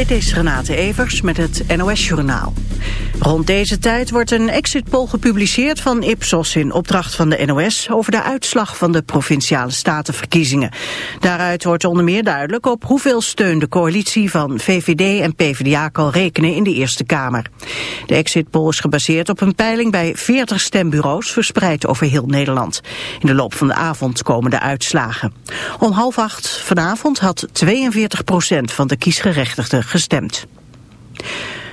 Dit is Renate Evers met het NOS Journaal. Rond deze tijd wordt een exit poll gepubliceerd van Ipsos in opdracht van de NOS over de uitslag van de provinciale statenverkiezingen. Daaruit wordt onder meer duidelijk op hoeveel steun de coalitie van VVD en PvdA kan rekenen in de Eerste Kamer. De exit poll is gebaseerd op een peiling bij 40 stembureaus verspreid over heel Nederland. In de loop van de avond komen de uitslagen. Om half acht vanavond had 42 procent van de kiesgerechtigden gestemd.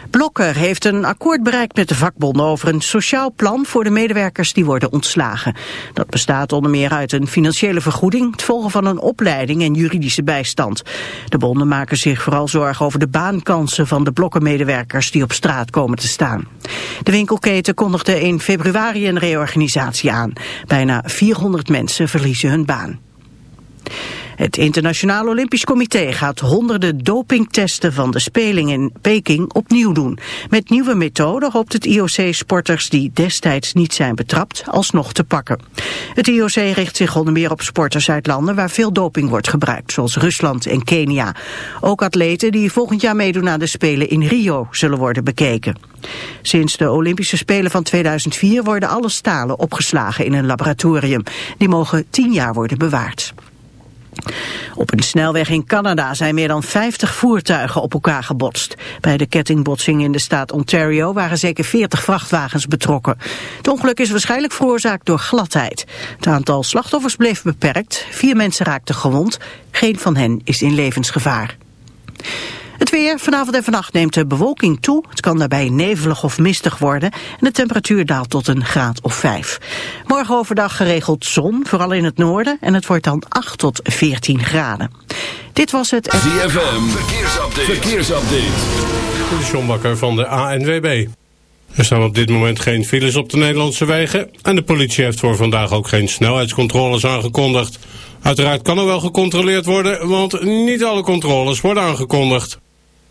Blokker heeft een akkoord bereikt met de vakbonden over een sociaal plan voor de medewerkers die worden ontslagen. Dat bestaat onder meer uit een financiële vergoeding, het volgen van een opleiding en juridische bijstand. De bonden maken zich vooral zorgen over de baankansen van de blokkenmedewerkers die op straat komen te staan. De winkelketen kondigde in februari een reorganisatie aan. Bijna 400 mensen verliezen hun baan. Het Internationaal Olympisch Comité gaat honderden dopingtesten van de speling in Peking opnieuw doen. Met nieuwe methoden hoopt het IOC sporters die destijds niet zijn betrapt alsnog te pakken. Het IOC richt zich onder meer op sporters uit landen waar veel doping wordt gebruikt, zoals Rusland en Kenia. Ook atleten die volgend jaar meedoen aan de Spelen in Rio zullen worden bekeken. Sinds de Olympische Spelen van 2004 worden alle stalen opgeslagen in een laboratorium. Die mogen tien jaar worden bewaard. Op een snelweg in Canada zijn meer dan 50 voertuigen op elkaar gebotst. Bij de kettingbotsing in de staat Ontario waren zeker 40 vrachtwagens betrokken. Het ongeluk is waarschijnlijk veroorzaakt door gladheid. Het aantal slachtoffers bleef beperkt. Vier mensen raakten gewond. Geen van hen is in levensgevaar. Het weer, vanavond en vannacht neemt de bewolking toe. Het kan daarbij nevelig of mistig worden. En de temperatuur daalt tot een graad of 5. Morgen overdag geregeld zon, vooral in het noorden. En het wordt dan 8 tot 14 graden. Dit was het... ZFM, verkeersupdate. verkeersupdate. De John Bakker van de ANWB. Er staan op dit moment geen files op de Nederlandse wegen. En de politie heeft voor vandaag ook geen snelheidscontroles aangekondigd. Uiteraard kan er wel gecontroleerd worden, want niet alle controles worden aangekondigd.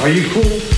Are you cool?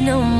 Beleef het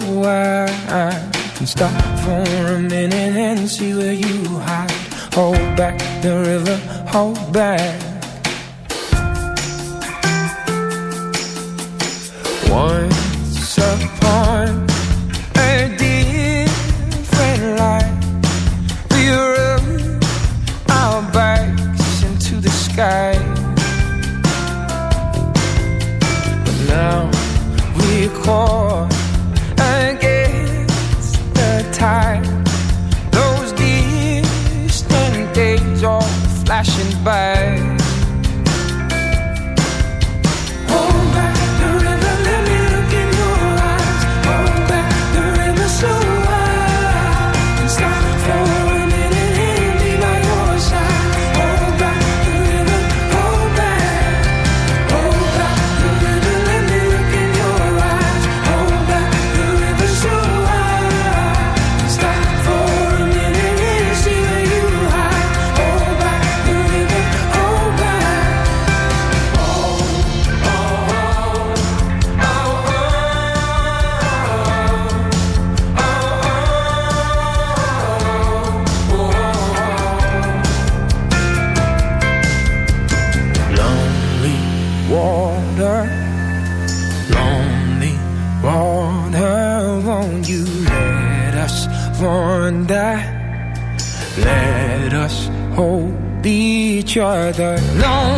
somewhere and stop for a minute and see where you hide. Hold back the river, hold back. Once upon a different life, we rub our bikes into the sky. But now we call. back each other. Long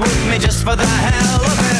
With me just for the hell of it.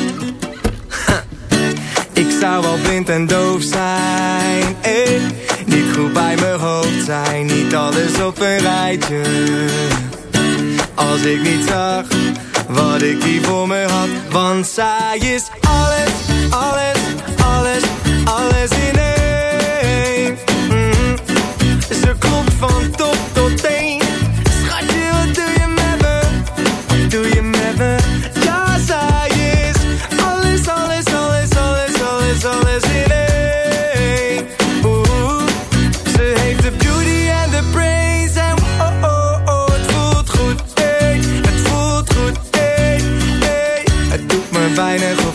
zou wel blind en doof zijn eh. Niet goed bij mijn hoofd zijn Niet alles op een rijtje Als ik niet zag wat ik hier voor me had Want zij is alles, alles,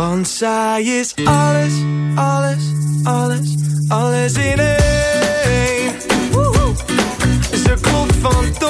Want zij is alles, alles, alles, alles in één. Woehoe. Ze klopt van top